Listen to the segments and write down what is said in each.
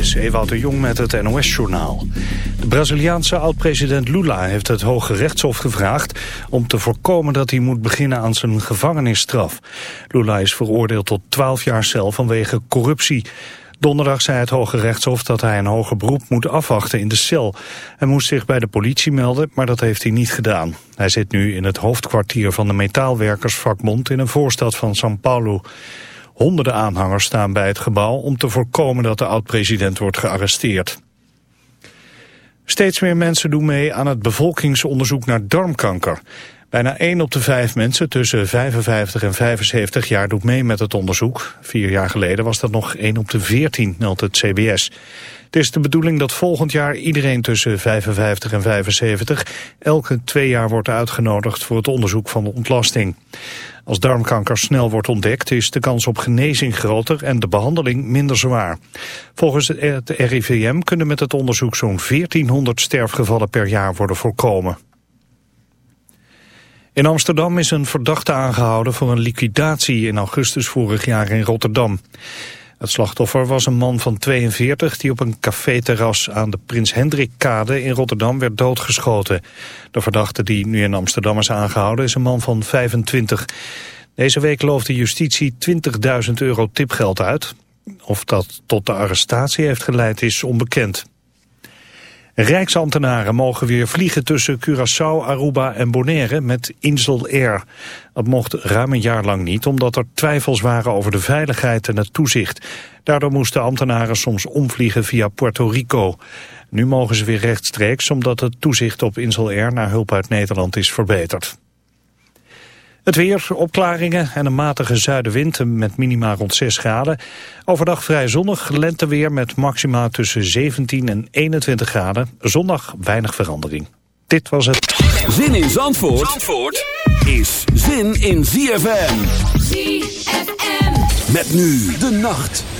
Ewout de Jong met het NOS-journaal. De Braziliaanse oud-president Lula heeft het Hoge Rechtshof gevraagd... om te voorkomen dat hij moet beginnen aan zijn gevangenisstraf. Lula is veroordeeld tot 12 jaar cel vanwege corruptie. Donderdag zei het Hoge Rechtshof dat hij een hoger beroep moet afwachten in de cel. Hij moest zich bij de politie melden, maar dat heeft hij niet gedaan. Hij zit nu in het hoofdkwartier van de metaalwerkersvakbond in een voorstad van São Paulo. Honderden aanhangers staan bij het gebouw om te voorkomen dat de oud-president wordt gearresteerd. Steeds meer mensen doen mee aan het bevolkingsonderzoek naar darmkanker. Bijna 1 op de 5 mensen tussen 55 en 75 jaar doet mee met het onderzoek. Vier jaar geleden was dat nog 1 op de 14, meldt het CBS. Het is de bedoeling dat volgend jaar iedereen tussen 55 en 75 elke twee jaar wordt uitgenodigd voor het onderzoek van de ontlasting. Als darmkanker snel wordt ontdekt is de kans op genezing groter en de behandeling minder zwaar. Volgens het RIVM kunnen met het onderzoek zo'n 1400 sterfgevallen per jaar worden voorkomen. In Amsterdam is een verdachte aangehouden voor een liquidatie in augustus vorig jaar in Rotterdam. Het slachtoffer was een man van 42 die op een caféterras aan de Prins Hendrikkade in Rotterdam werd doodgeschoten. De verdachte die nu in Amsterdam is aangehouden is een man van 25. Deze week loofde justitie 20.000 euro tipgeld uit. Of dat tot de arrestatie heeft geleid is onbekend. Rijksambtenaren mogen weer vliegen tussen Curaçao, Aruba en Bonaire met Insel Air. Dat mocht ruim een jaar lang niet, omdat er twijfels waren over de veiligheid en het toezicht. Daardoor moesten ambtenaren soms omvliegen via Puerto Rico. Nu mogen ze weer rechtstreeks, omdat het toezicht op Insel Air naar hulp uit Nederland is verbeterd. Het weer, opklaringen en een matige zuidenwind met minima rond 6 graden. Overdag vrij zonnig, lenteweer met maxima tussen 17 en 21 graden. Zondag weinig verandering. Dit was het. Zin in Zandvoort, Zandvoort is zin in ZFM. ZFM. Met nu de nacht.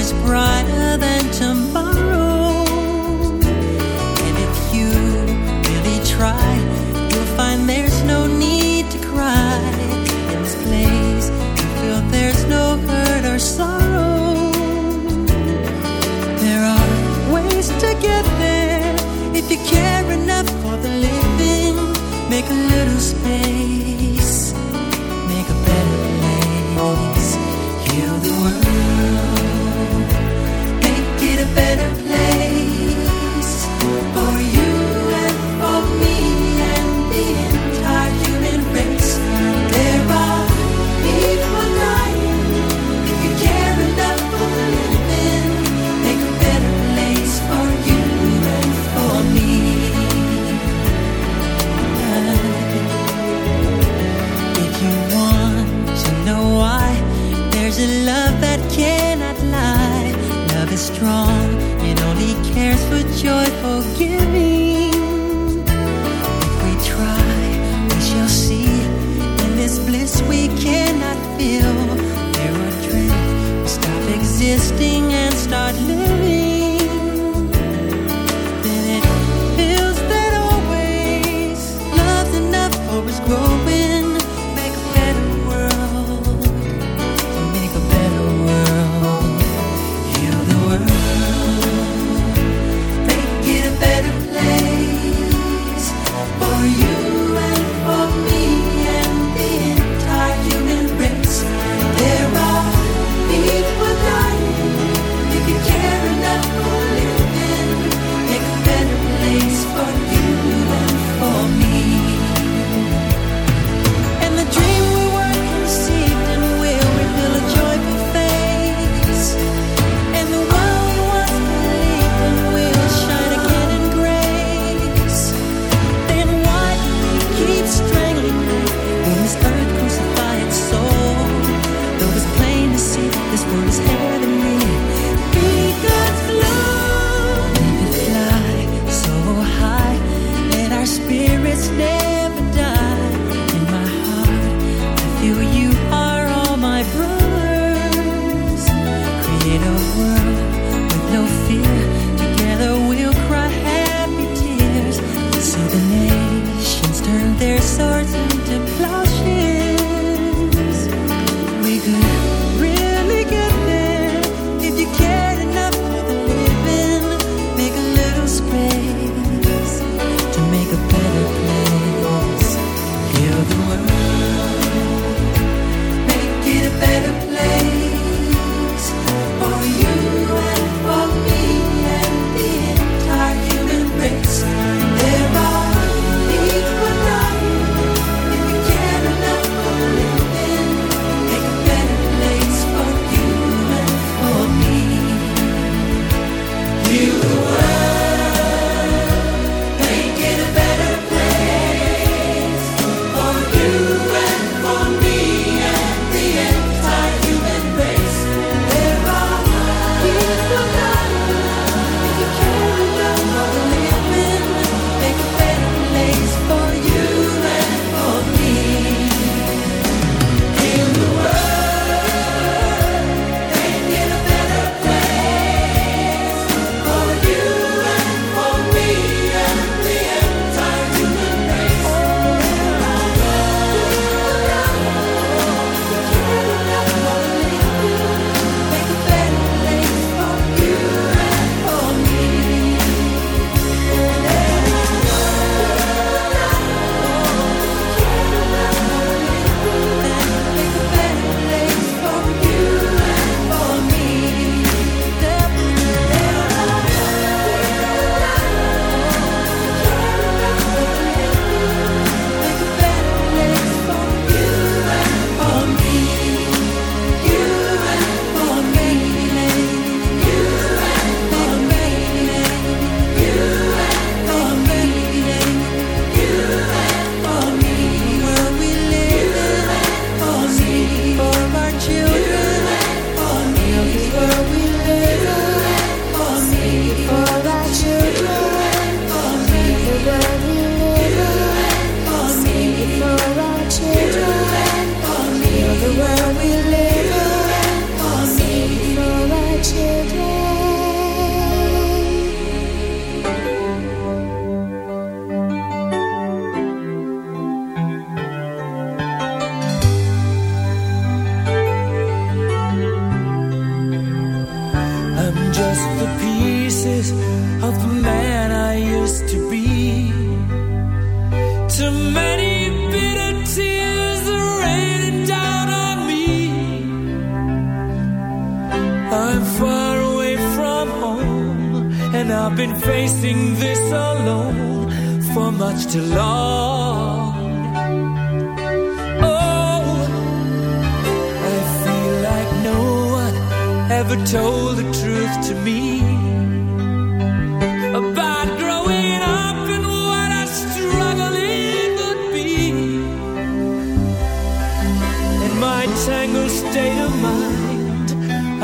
be brighter than tomorrow. And if you really try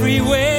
freeway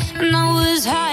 and I was high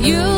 you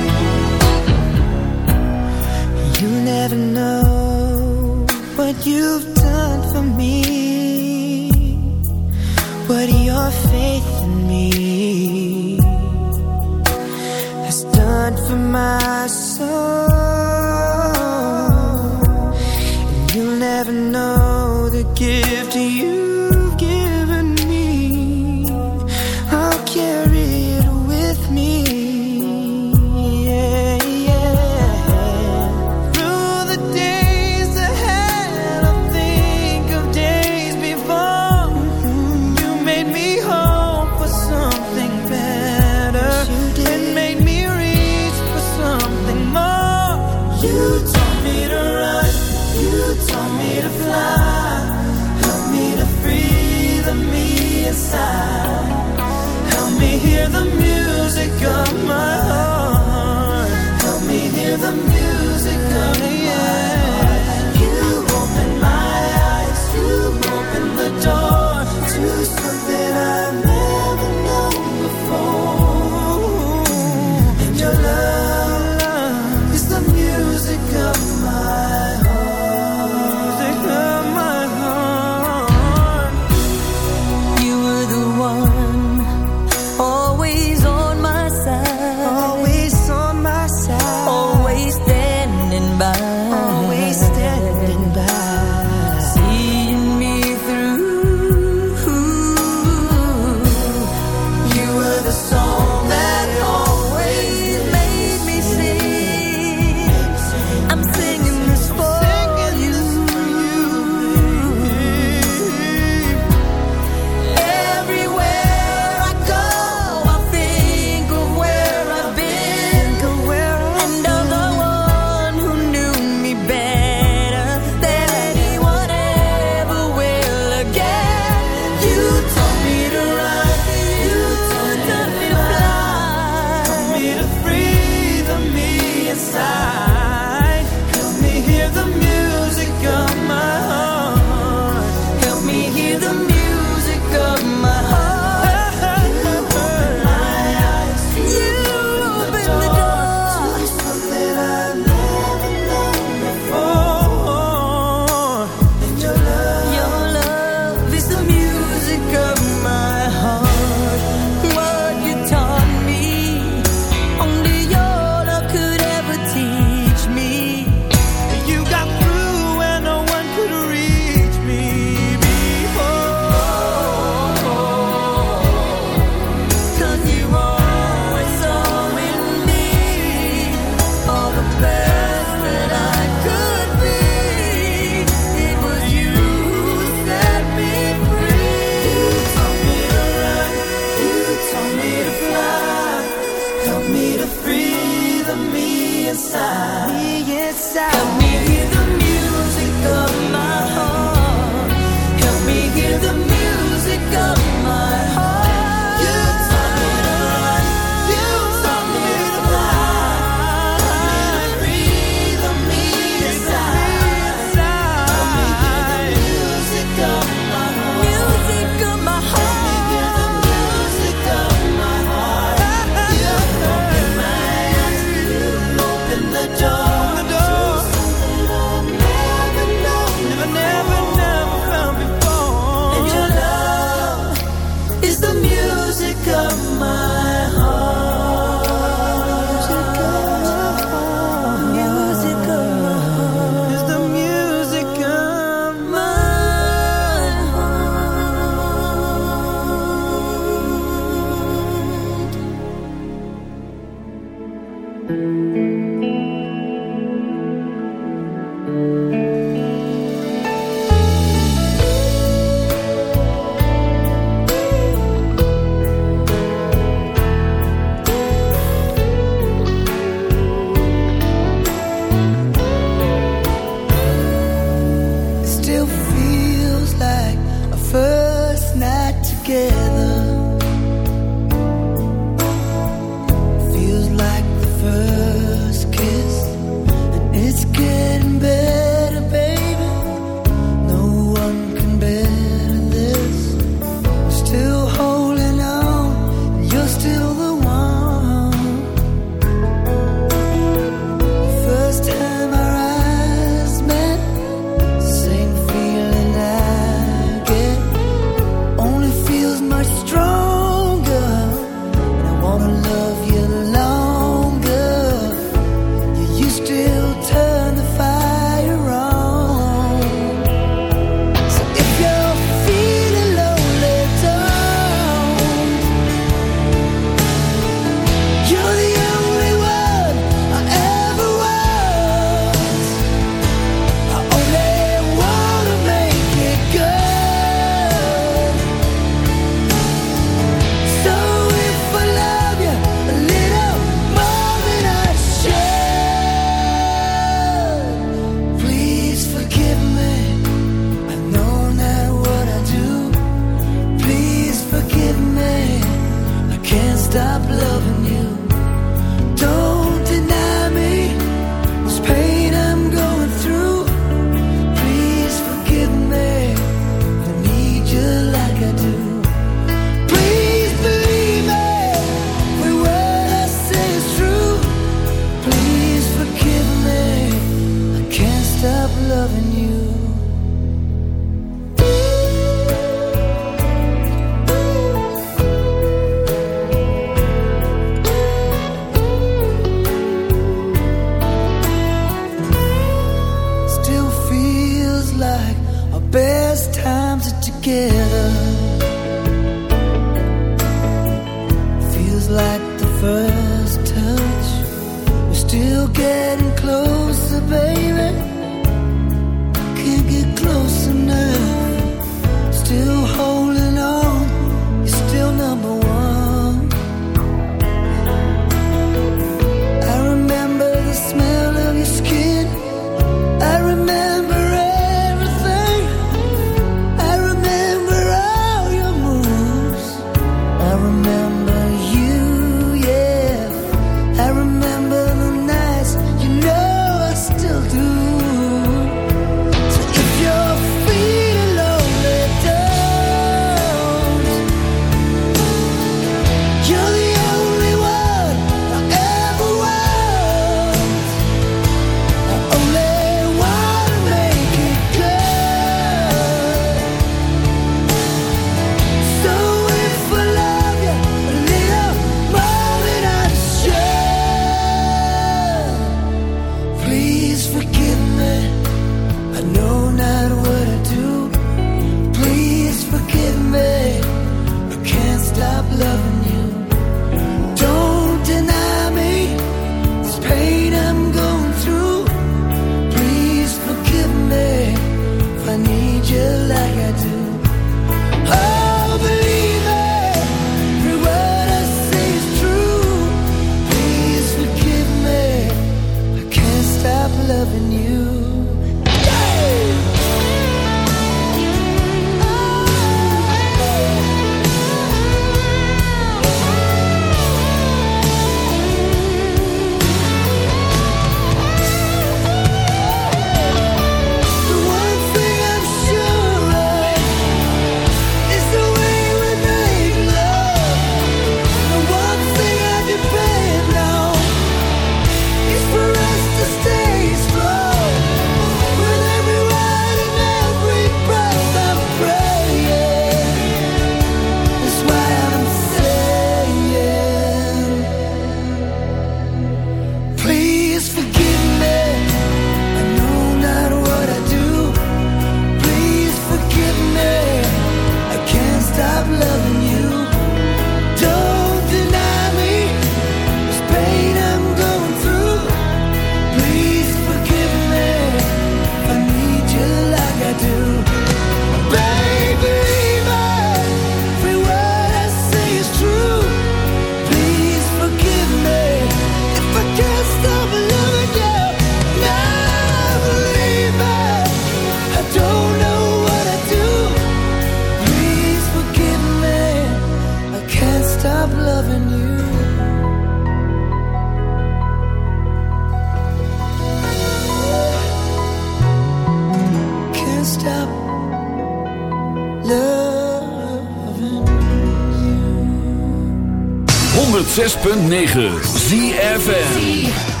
106.9 ZFM.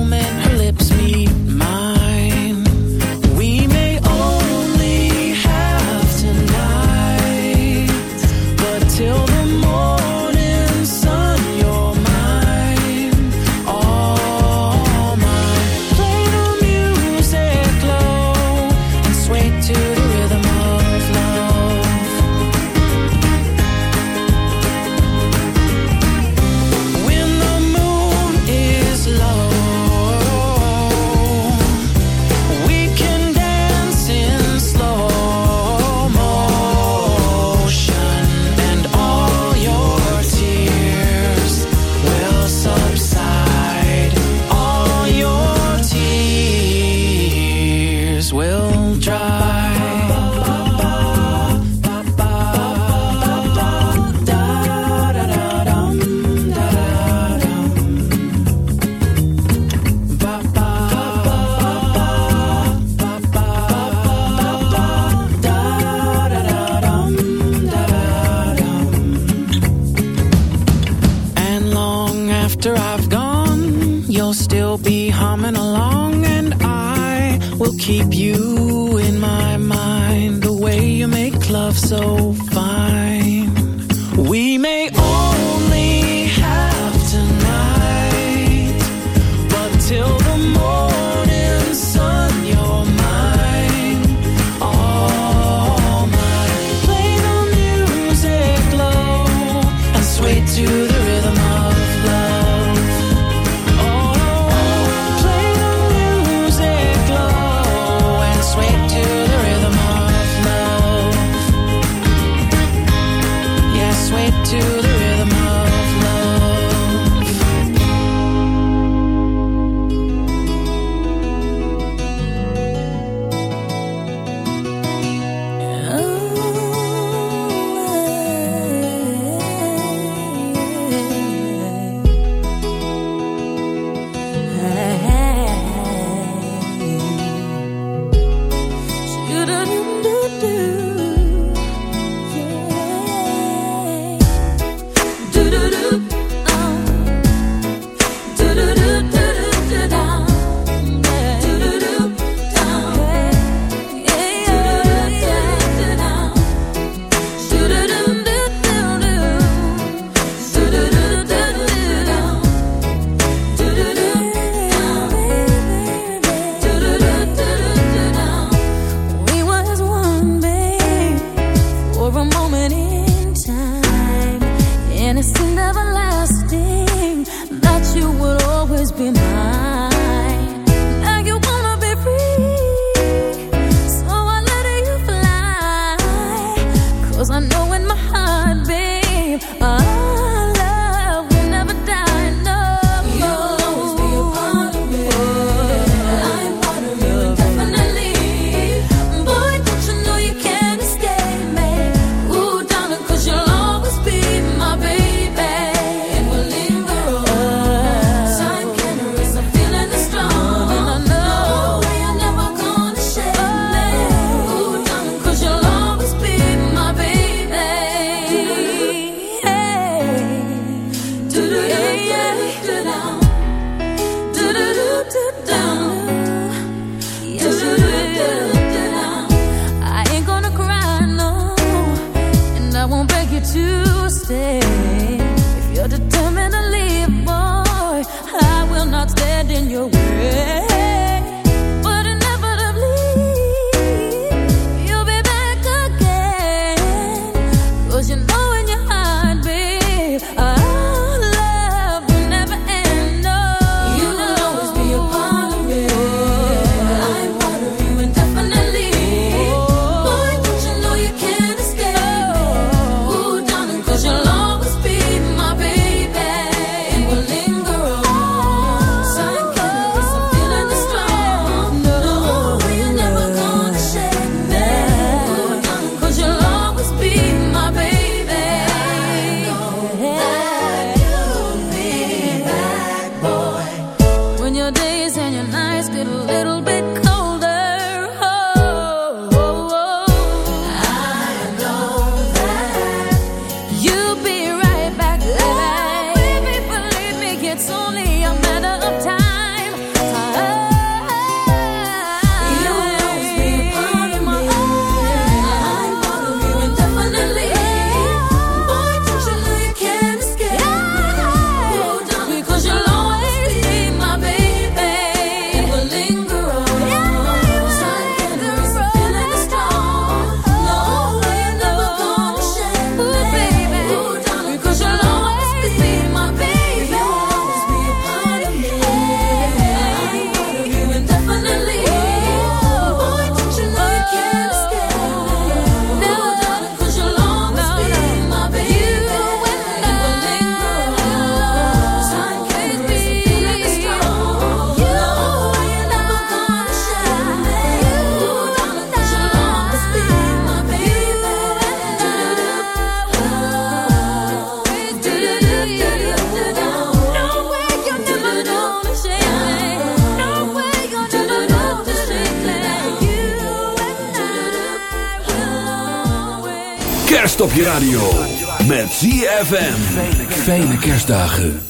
Fijne kerstdagen.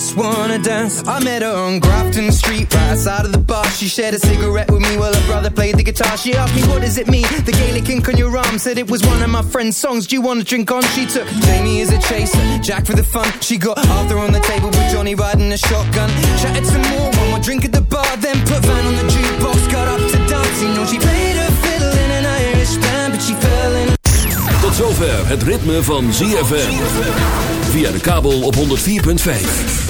Just wanna dance. I met her on Grafton Street, right outside of the bar. She shared a cigarette with me while her brother played the guitar. She asked me, what does it mean? The Gaelic ink on your arm said it was one of my friend's songs. Do you wanna drink on? She took Jamie as a chaser, Jack for the fun. She got Arthur on the table with Johnny riding a shotgun. Chatted some more, one more drink at the bar, then put Van on the jukebox. Got up to dance, you know she played her fiddle in an Irish band, but she fell in. Tot zover het ritme van ZFM. Via de kabel op 104.5.